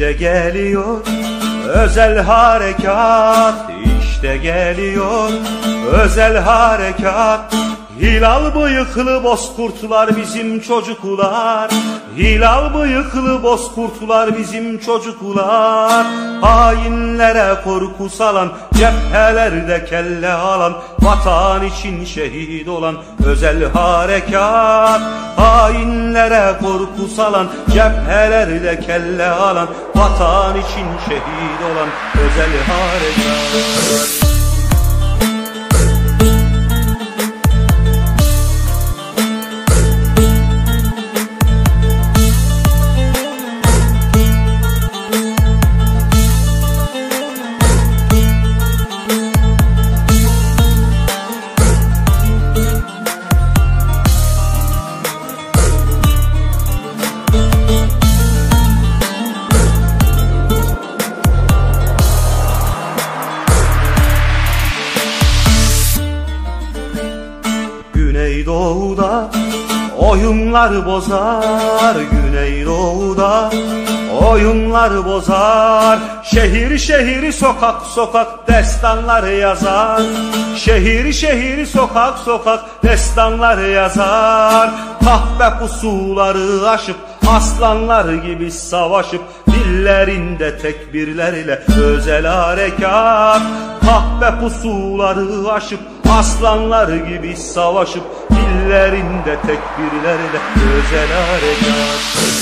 İşte geliyor özel harekat işte geliyor özel harekat Hilal bıyıklı bozkurtlar bizim çocuklar. Hilal bıyıklı bozkurtlar bizim çocuklar. Hainlere korku salan Cephelerde kelle alan Vatan için şehit olan Özel harekat. Hainlere korku salan Cephelerde kelle alan Vatan için şehit olan Özel harekat oyunlar bozar Güneydoğu'da. Oyunlar bozar. Şehir şehir sokak sokak destanlar yazar. Şehir şehir sokak sokak destanlar yazar. Kahve pusuları aşıp aslanlar gibi savaşıp Dillerinde tekbirlerle özel harekat. Kahve pusuları aşıp aslanlar gibi savaşıp Dillerinde tekbirlerle özel harekat